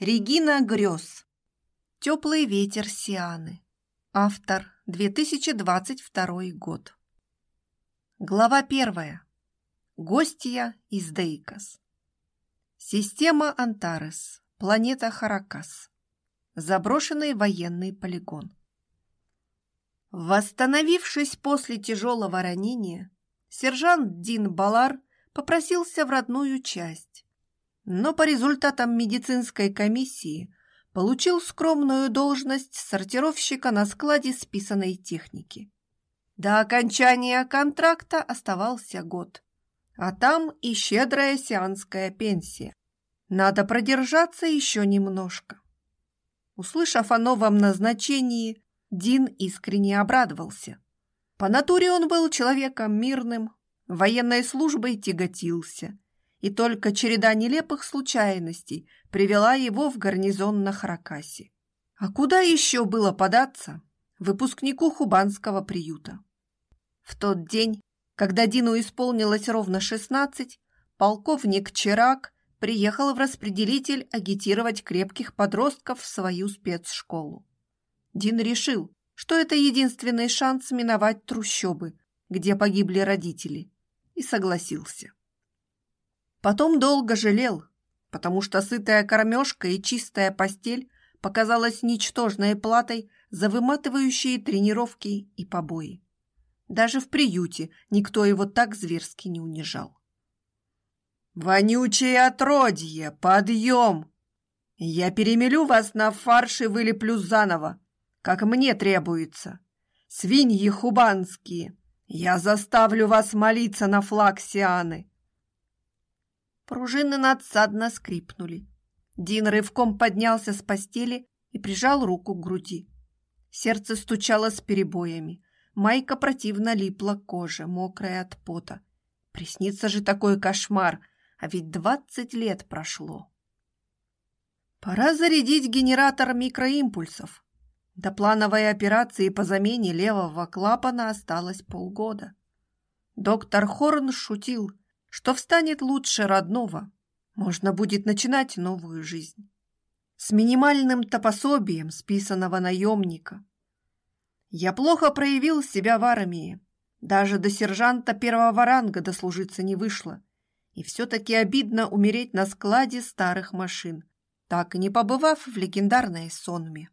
Регина грез. Теплый ветер Сианы. Автор 2022 год. Глава первая. Гостья из Дейкос. Система Антарес. Планета Харакас. Заброшенный военный полигон. Восстановившись после тяжелого ранения, сержант Дин Балар попросился в родную часть, но по результатам медицинской комиссии получил скромную должность сортировщика на складе списанной техники. До окончания контракта оставался год, а там и щедрая сианская пенсия. Надо продержаться еще немножко. Услышав о новом назначении, Дин искренне обрадовался. По натуре он был человеком мирным, военной службой тяготился, и только череда нелепых случайностей привела его в гарнизон на Харакасе. А куда еще было податься выпускнику хубанского приюта? В тот день, когда Дину исполнилось ровно шестнадцать, полковник Чирак приехал в распределитель агитировать крепких подростков в свою спецшколу. Дин решил, что это единственный шанс миновать трущобы, где погибли родители, и согласился. Потом долго жалел, потому что сытая кормежка и чистая постель показалась ничтожной платой за выматывающие тренировки и побои. Даже в приюте никто его так зверски не унижал. «Вонючее отродье! Подъем! Я перемелю вас на фарш и вылеплю заново, как мне требуется. Свиньи хубанские, я заставлю вас молиться на флаг Сианы. Пружины надсадно скрипнули. Дин рывком поднялся с постели и прижал руку к груди. Сердце стучало с перебоями. Майка противно липла к коже, мокрая от пота. Приснится же такой кошмар, а ведь двадцать лет прошло. Пора зарядить генератор микроимпульсов. До плановой операции по замене левого клапана осталось полгода. Доктор Хорн шутил, что встанет лучше родного. Можно будет начинать новую жизнь. С минимальным-то пособием списанного наемника. Я плохо проявил себя в армии. Даже до сержанта первого ранга дослужиться не вышло. И все-таки обидно умереть на складе старых машин, так и не побывав в легендарной сонме.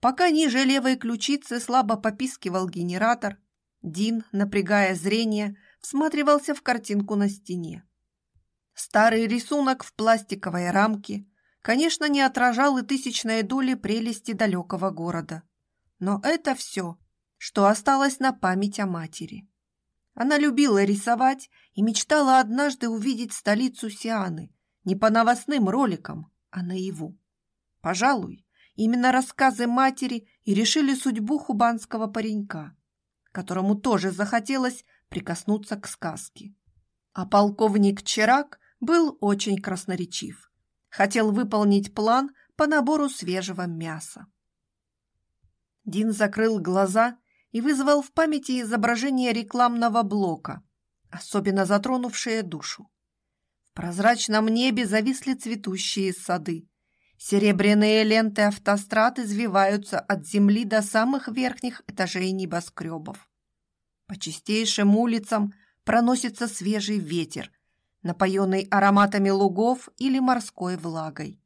Пока ниже левой ключицы слабо попискивал генератор, Дин, напрягая зрение, всматривался в картинку на стене. Старый рисунок в пластиковой рамке, конечно, не отражал и тысячной доли прелести далекого города. Но это все, что осталось на память о матери. Она любила рисовать и мечтала однажды увидеть столицу Сианы не по новостным роликам, а наяву. Пожалуй, Именно рассказы матери и решили судьбу хубанского паренька, которому тоже захотелось прикоснуться к сказке. А полковник Чирак был очень красноречив. Хотел выполнить план по набору свежего мяса. Дин закрыл глаза и вызвал в памяти изображение рекламного блока, особенно затронувшее душу. В прозрачном небе зависли цветущие сады, Серебряные ленты автострад извиваются от земли до самых верхних этажей небоскребов. По чистейшим улицам проносится свежий ветер, напоенный ароматами лугов или морской влагой.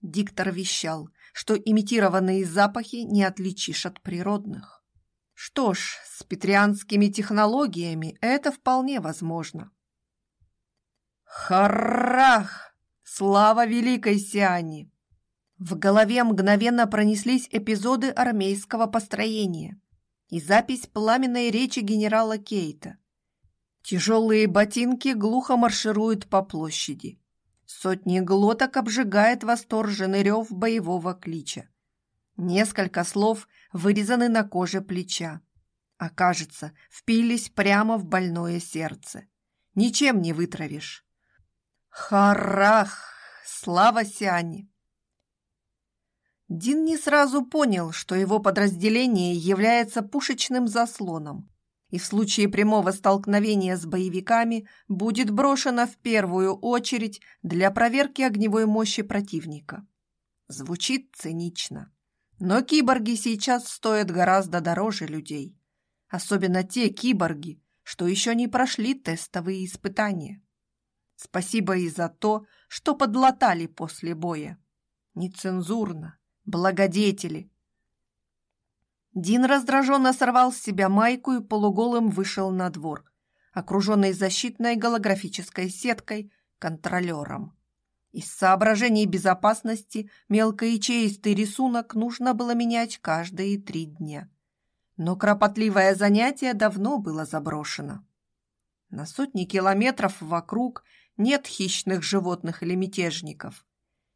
Диктор вещал, что имитированные запахи не отличишь от природных. Что ж, с петрианскими технологиями это вполне возможно. Харах! Слава великой Сиане! В голове мгновенно пронеслись эпизоды армейского построения и запись пламенной речи генерала Кейта. Тяжелые ботинки глухо маршируют по площади. Сотни глоток обжигает восторженный рев боевого клича. Несколько слов вырезаны на коже плеча. А кажется, впились прямо в больное сердце. Ничем не вытравишь. Харах! Слава Сиане! Дин не сразу понял, что его подразделение является пушечным заслоном, и в случае прямого столкновения с боевиками будет брошена в первую очередь для проверки огневой мощи противника. Звучит цинично. Но киборги сейчас стоят гораздо дороже людей. Особенно те киборги, что еще не прошли тестовые испытания. Спасибо и за то, что подлатали после боя. Нецензурно, благодетели, Дин раздраженно сорвал с себя майку и полуголым вышел на двор, окруженный защитной голографической сеткой, контролером. Из соображений безопасности мелкоячеистый рисунок нужно было менять каждые три дня. Но кропотливое занятие давно было заброшено. На сотни километров вокруг нет хищных животных или мятежников.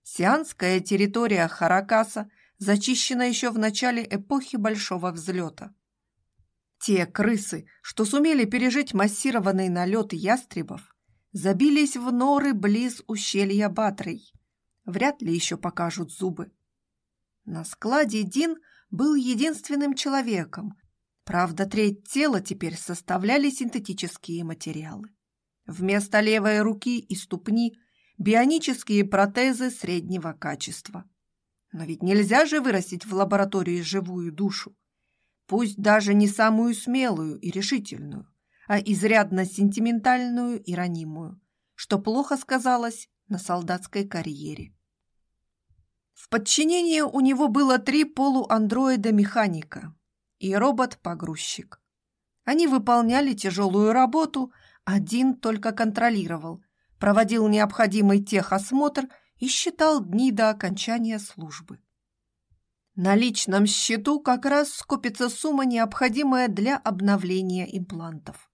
Сианская территория Харакаса зачищена еще в начале эпохи Большого Взлета. Те крысы, что сумели пережить массированный налет ястребов, забились в норы близ ущелья Батрей. Вряд ли еще покажут зубы. На складе Дин был единственным человеком. Правда, треть тела теперь составляли синтетические материалы. Вместо левой руки и ступни – бионические протезы среднего качества. Но ведь нельзя же вырастить в лаборатории живую душу. Пусть даже не самую смелую и решительную, а изрядно сентиментальную и ранимую, что плохо сказалось на солдатской карьере. В подчинении у него было три полуандроида-механика и робот-погрузчик. Они выполняли тяжелую работу, один только контролировал, проводил необходимый техосмотр и считал дни до окончания службы. На личном счету как раз скопится сумма, необходимая для обновления имплантов.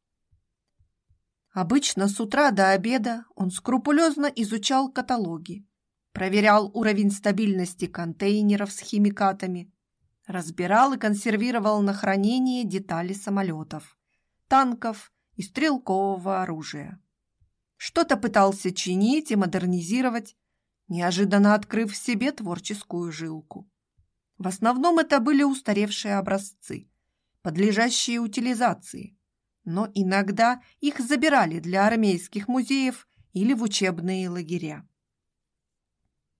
Обычно с утра до обеда он скрупулезно изучал каталоги, проверял уровень стабильности контейнеров с химикатами, разбирал и консервировал на хранение детали самолетов, танков и стрелкового оружия. Что-то пытался чинить и модернизировать, неожиданно открыв в себе творческую жилку. В основном это были устаревшие образцы, подлежащие утилизации, но иногда их забирали для армейских музеев или в учебные лагеря.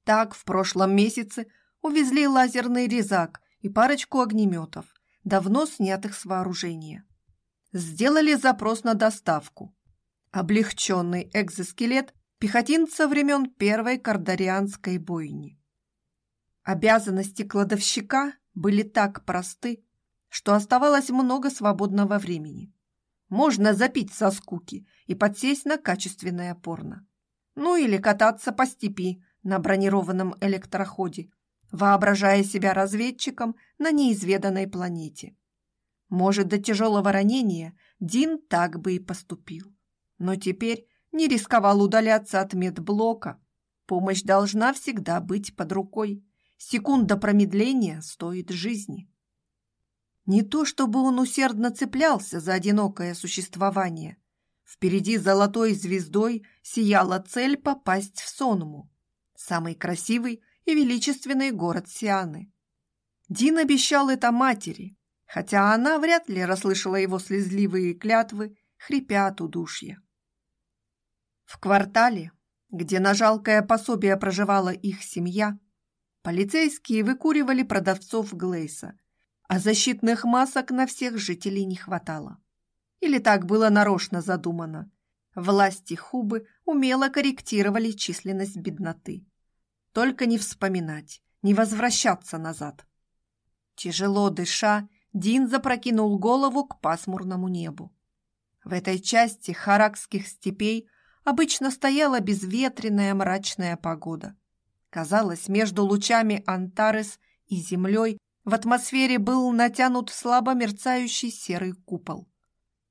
Так в прошлом месяце увезли лазерный резак и парочку огнеметов, давно снятых с вооружения. Сделали запрос на доставку. Облегченный экзоскелет пехотинца времен Первой Кардарианской бойни. Обязанности кладовщика были так просты, что оставалось много свободного времени. Можно запить со скуки и подсесть на качественное порно. Ну или кататься по степи на бронированном электроходе, воображая себя разведчиком на неизведанной планете. Может, до тяжелого ранения Дин так бы и поступил. Но теперь не рисковал удаляться от медблока. Помощь должна всегда быть под рукой. Секунда промедления стоит жизни. Не то чтобы он усердно цеплялся за одинокое существование. Впереди золотой звездой сияла цель попасть в Сонму, самый красивый и величественный город Сианы. Дин обещал это матери, хотя она вряд ли расслышала его слезливые клятвы, хрипя от удушья. В квартале, где на жалкое пособие проживала их семья, полицейские выкуривали продавцов Глейса, а защитных масок на всех жителей не хватало. Или так было нарочно задумано. Власти Хубы умело корректировали численность бедноты. Только не вспоминать, не возвращаться назад. Тяжело дыша, Дин запрокинул голову к пасмурному небу. В этой части харакских степей обычно стояла безветренная мрачная погода. Казалось, между лучами Антарес и землей в атмосфере был натянут слабо мерцающий серый купол.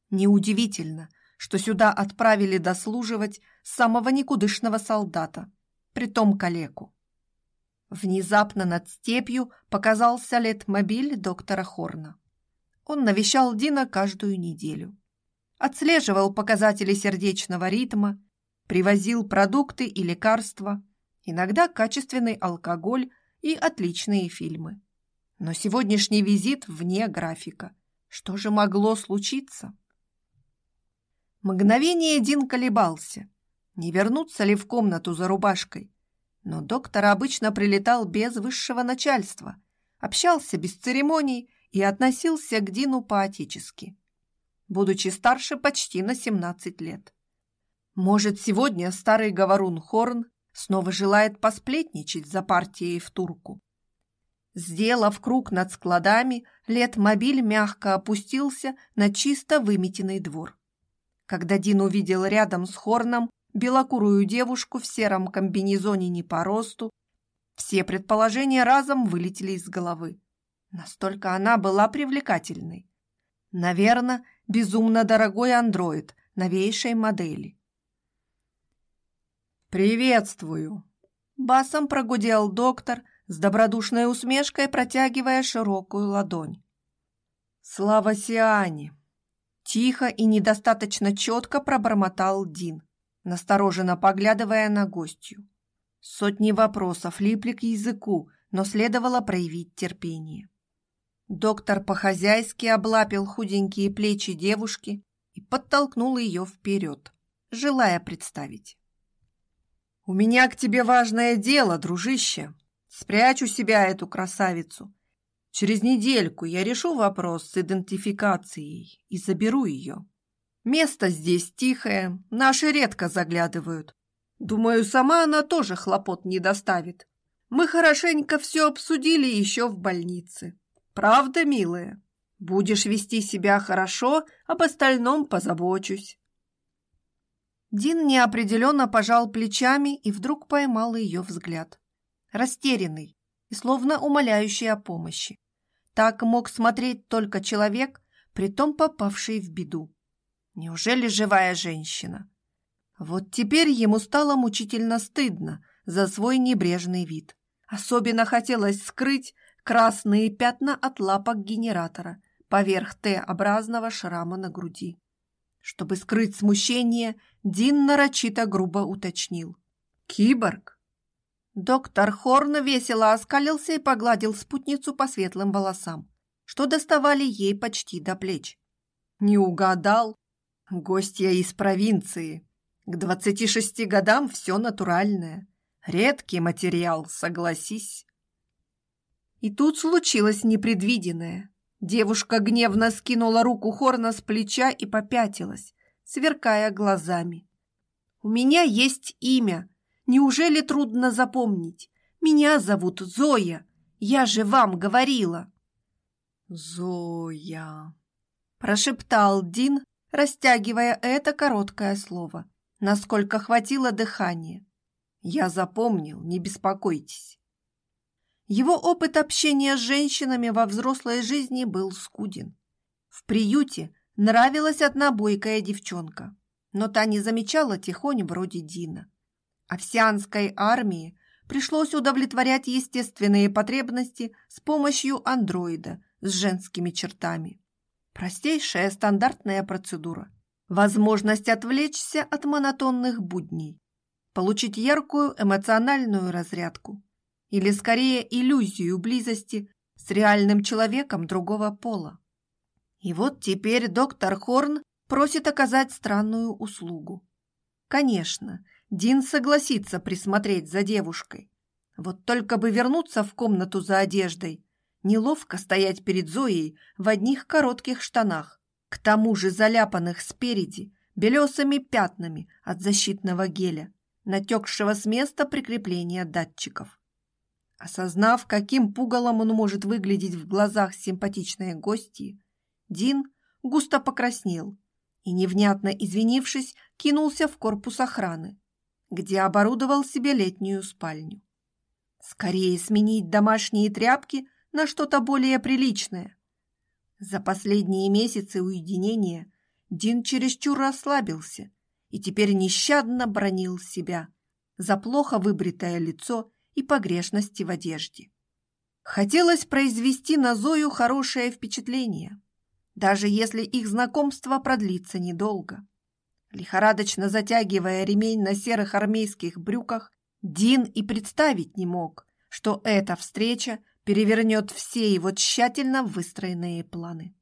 Неудивительно, что сюда отправили дослуживать самого никудышного солдата, притом калеку. Внезапно над степью показался летмобиль доктора Хорна. Он навещал Дина каждую неделю отслеживал показатели сердечного ритма, привозил продукты и лекарства, иногда качественный алкоголь и отличные фильмы. Но сегодняшний визит вне графика. Что же могло случиться? Мгновение Дин колебался, не вернуться ли в комнату за рубашкой. Но доктор обычно прилетал без высшего начальства, общался без церемоний и относился к Дину поотечески, будучи старше почти на 17 лет. Может, сегодня старый говорун Хорн снова желает посплетничать за партией в турку. Сделав круг над складами, лет-мобиль мягко опустился на чисто выметенный двор. Когда Дин увидел рядом с Хорном белокурую девушку в сером комбинезоне не по росту, все предположения разом вылетели из головы. Настолько она была привлекательной. Наверное, безумно дорогой андроид новейшей модели. «Приветствую!» Басом прогудел доктор, с добродушной усмешкой протягивая широкую ладонь. «Слава Сиане!» Тихо и недостаточно четко пробормотал Дин, настороженно поглядывая на гостью. Сотни вопросов липли к языку, но следовало проявить терпение. Доктор по-хозяйски облапил худенькие плечи девушки и подтолкнул ее вперед, желая представить. «У меня к тебе важное дело, дружище. Спрячу себя эту красавицу. Через недельку я решу вопрос с идентификацией и заберу ее. Место здесь тихое, наши редко заглядывают. Думаю, сама она тоже хлопот не доставит. Мы хорошенько все обсудили еще в больнице. Правда, милая? Будешь вести себя хорошо, об остальном позабочусь. Дин неопределенно пожал плечами и вдруг поймал ее взгляд. Растерянный и словно умоляющий о помощи. Так мог смотреть только человек, притом попавший в беду. Неужели живая женщина? Вот теперь ему стало мучительно стыдно за свой небрежный вид. Особенно хотелось скрыть красные пятна от лапок генератора поверх Т-образного шрама на груди. Чтобы скрыть смущение, Дин нарочито грубо уточнил. «Киборг?» Доктор Хорн весело оскалился и погладил спутницу по светлым волосам, что доставали ей почти до плеч. «Не угадал. Гостья из провинции. К двадцати шести годам все натуральное. Редкий материал, согласись». И тут случилось непредвиденное. Девушка гневно скинула руку Хорна с плеча и попятилась, сверкая глазами. «У меня есть имя. Неужели трудно запомнить? Меня зовут Зоя. Я же вам говорила». «Зоя», – прошептал Дин, растягивая это короткое слово, насколько хватило дыхания. «Я запомнил, не беспокойтесь». Его опыт общения с женщинами во взрослой жизни был скуден. В приюте нравилась одна бойкая девчонка, но та не замечала тихонь вроде Дина. Овсянской армии пришлось удовлетворять естественные потребности с помощью андроида с женскими чертами. Простейшая стандартная процедура. Возможность отвлечься от монотонных будней, получить яркую эмоциональную разрядку или скорее иллюзию близости с реальным человеком другого пола. И вот теперь доктор Хорн просит оказать странную услугу. Конечно, Дин согласится присмотреть за девушкой. Вот только бы вернуться в комнату за одеждой. Неловко стоять перед Зоей в одних коротких штанах, к тому же заляпанных спереди белесыми пятнами от защитного геля, натекшего с места прикрепления датчиков. Осознав, каким пугалом он может выглядеть в глазах симпатичной гости, Дин густо покраснел и, невнятно извинившись, кинулся в корпус охраны, где оборудовал себе летнюю спальню. Скорее сменить домашние тряпки на что-то более приличное. За последние месяцы уединения Дин чересчур расслабился и теперь нещадно бронил себя за плохо выбритое лицо и погрешности в одежде. Хотелось произвести на Зою хорошее впечатление, даже если их знакомство продлится недолго. Лихорадочно затягивая ремень на серых армейских брюках, Дин и представить не мог, что эта встреча перевернет все его тщательно выстроенные планы.